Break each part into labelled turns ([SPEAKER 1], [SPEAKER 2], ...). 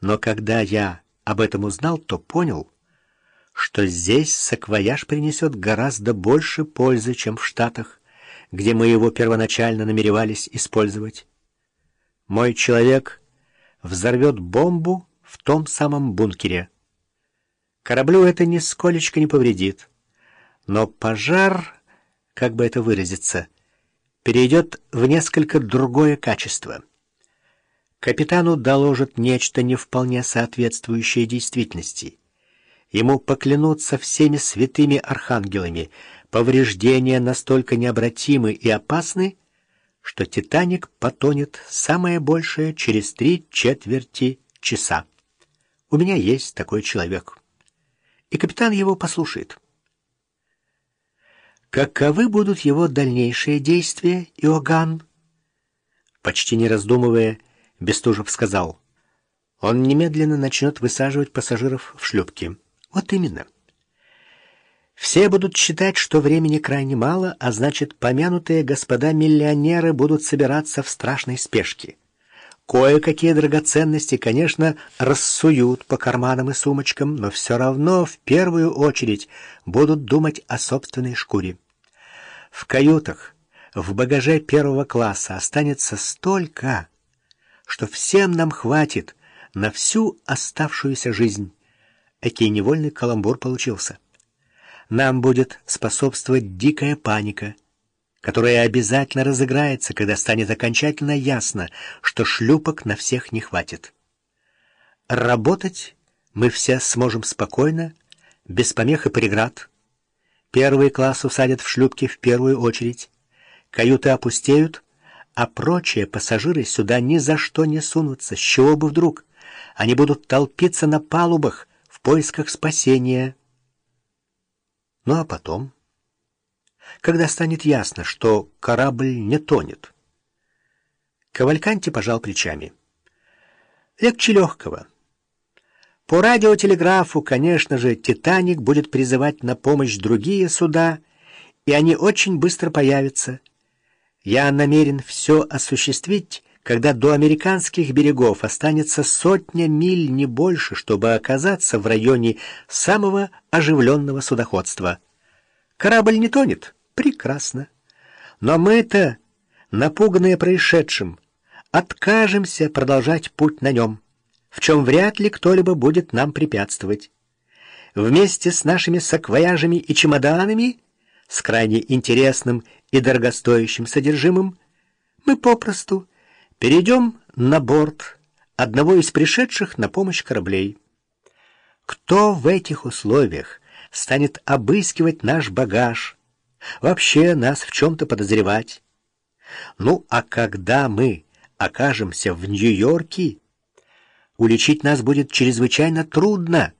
[SPEAKER 1] Но когда я об этом узнал, то понял, что здесь саквояж принесет гораздо больше пользы, чем в Штатах, где мы его первоначально намеревались использовать. Мой человек взорвет бомбу в том самом бункере. Кораблю это нисколечко не повредит. Но пожар, как бы это выразиться, перейдет в несколько другое качество. Капитану доложат нечто не вполне соответствующее действительности. Ему поклянутся всеми святыми архангелами. Повреждения настолько необратимы и опасны, что «Титаник» потонет самое большее через три четверти часа. У меня есть такой человек. И капитан его послушает. Каковы будут его дальнейшие действия, Иоганн? Почти не раздумывая, Бестужев сказал. Он немедленно начнет высаживать пассажиров в шлюпки. Вот именно. Все будут считать, что времени крайне мало, а значит, помянутые господа-миллионеры будут собираться в страшной спешке. Кое-какие драгоценности, конечно, рассуют по карманам и сумочкам, но все равно в первую очередь будут думать о собственной шкуре. В каютах, в багаже первого класса останется столько, что всем нам хватит на всю оставшуюся жизнь. Экий невольный каламбур получился нам будет способствовать дикая паника, которая обязательно разыграется, когда станет окончательно ясно, что шлюпок на всех не хватит. Работать мы все сможем спокойно, без помех и преград. Первый класс усадят в шлюпки в первую очередь, каюты опустеют, а прочие пассажиры сюда ни за что не сунутся, с чего бы вдруг. Они будут толпиться на палубах в поисках спасения, ну а потом, когда станет ясно, что корабль не тонет, Кавальканти пожал плечами. Легче легкого. По радиотелеграфу, конечно же, «Титаник» будет призывать на помощь другие суда, и они очень быстро появятся. Я намерен все осуществить, когда до американских берегов останется сотня миль, не больше, чтобы оказаться в районе самого оживленного судоходства. Корабль не тонет? Прекрасно. Но мы-то, напуганные происшедшим, откажемся продолжать путь на нем, в чем вряд ли кто-либо будет нам препятствовать. Вместе с нашими саквояжами и чемоданами, с крайне интересным и дорогостоящим содержимым, мы попросту перейдем на борт одного из пришедших на помощь кораблей. Кто в этих условиях станет обыскивать наш багаж, вообще нас в чем-то подозревать? Ну, а когда мы окажемся в Нью-Йорке, уличить нас будет чрезвычайно трудно.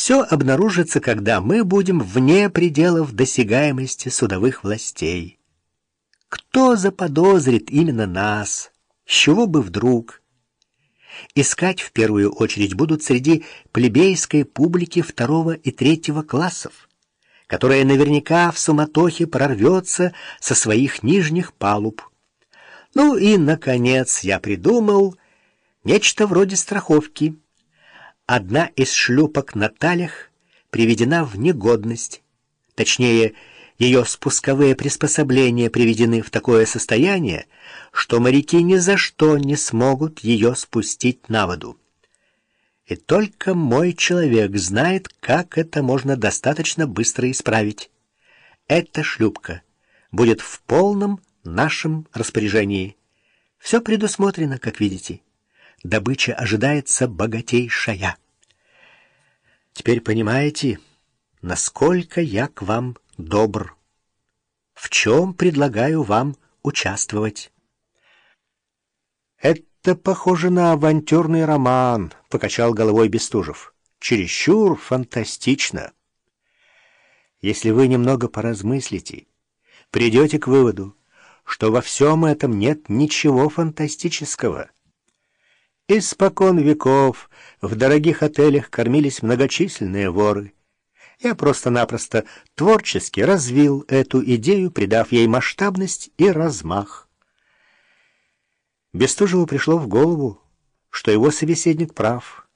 [SPEAKER 1] Все обнаружится, когда мы будем вне пределов досягаемости судовых властей. Кто заподозрит именно нас? С чего бы вдруг? Искать в первую очередь будут среди плебейской публики второго и третьего классов, которая наверняка в суматохе прорвется со своих нижних палуб. Ну и, наконец, я придумал нечто вроде страховки. Одна из шлюпок на талях приведена в негодность, точнее, ее спусковые приспособления приведены в такое состояние, что моряки ни за что не смогут ее спустить на воду. И только мой человек знает, как это можно достаточно быстро исправить. Эта шлюпка будет в полном нашем распоряжении. Все предусмотрено, как видите. Добыча ожидается богатейшая. Теперь понимаете, насколько я к вам добр. В чем предлагаю вам участвовать? Это похоже на авантюрный роман, покачал головой Бестужев. Чересчур фантастично. Если вы немного поразмыслите, придете к выводу, что во всем этом нет ничего фантастического. Испокон веков в дорогих отелях кормились многочисленные воры, я просто-напросто творчески развил эту идею, придав ей масштабность и размах. Бестужеву пришло в голову, что его собеседник прав.